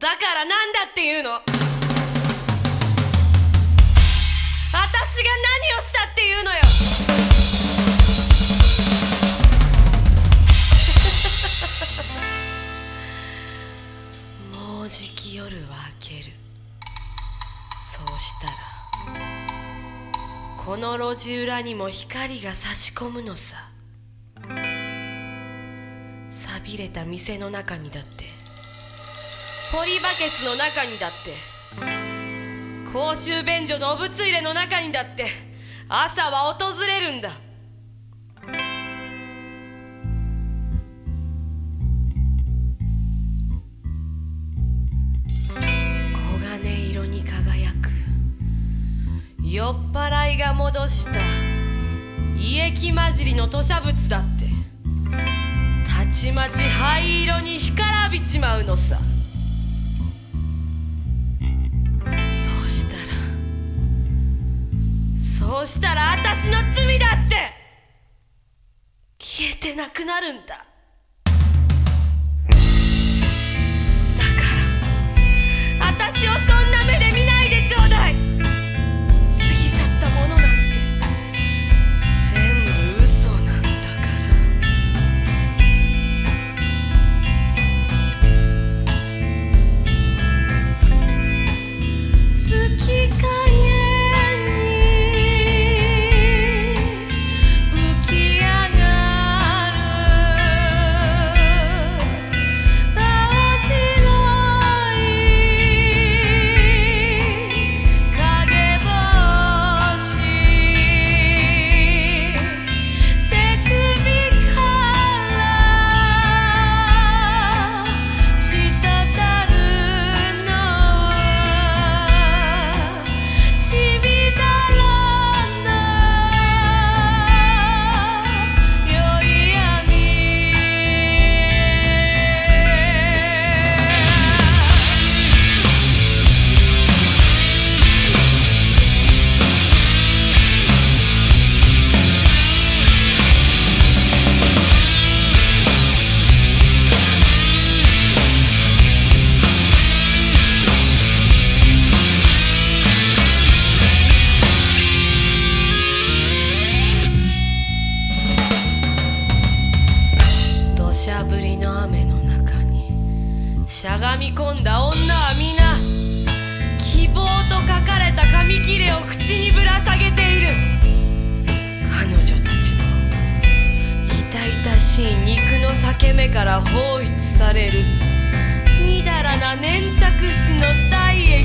だからなんだっていうの。私が何をしたっていうのよ。もうじき夜は明ける。そうしたらこの路地裏にも光が差し込むのさ。寂れた店の中にだって。ポリバケツの中にだって。公衆便所のおぶつ入れの中にだって。朝は訪れるんだ。黄金色に輝く。酔っ払いが戻した。胃液混じりの吐砂物だって。たちまち灰色に干からびちまうのさ。そうしたら私の罪だって。消えてなくなるんだ。しゃがみ込んだ女は皆希望と書かれた紙切れを口にぶら下げている。彼女たちの痛々しい肉の裂け目から放出される。みだらな粘着質の体液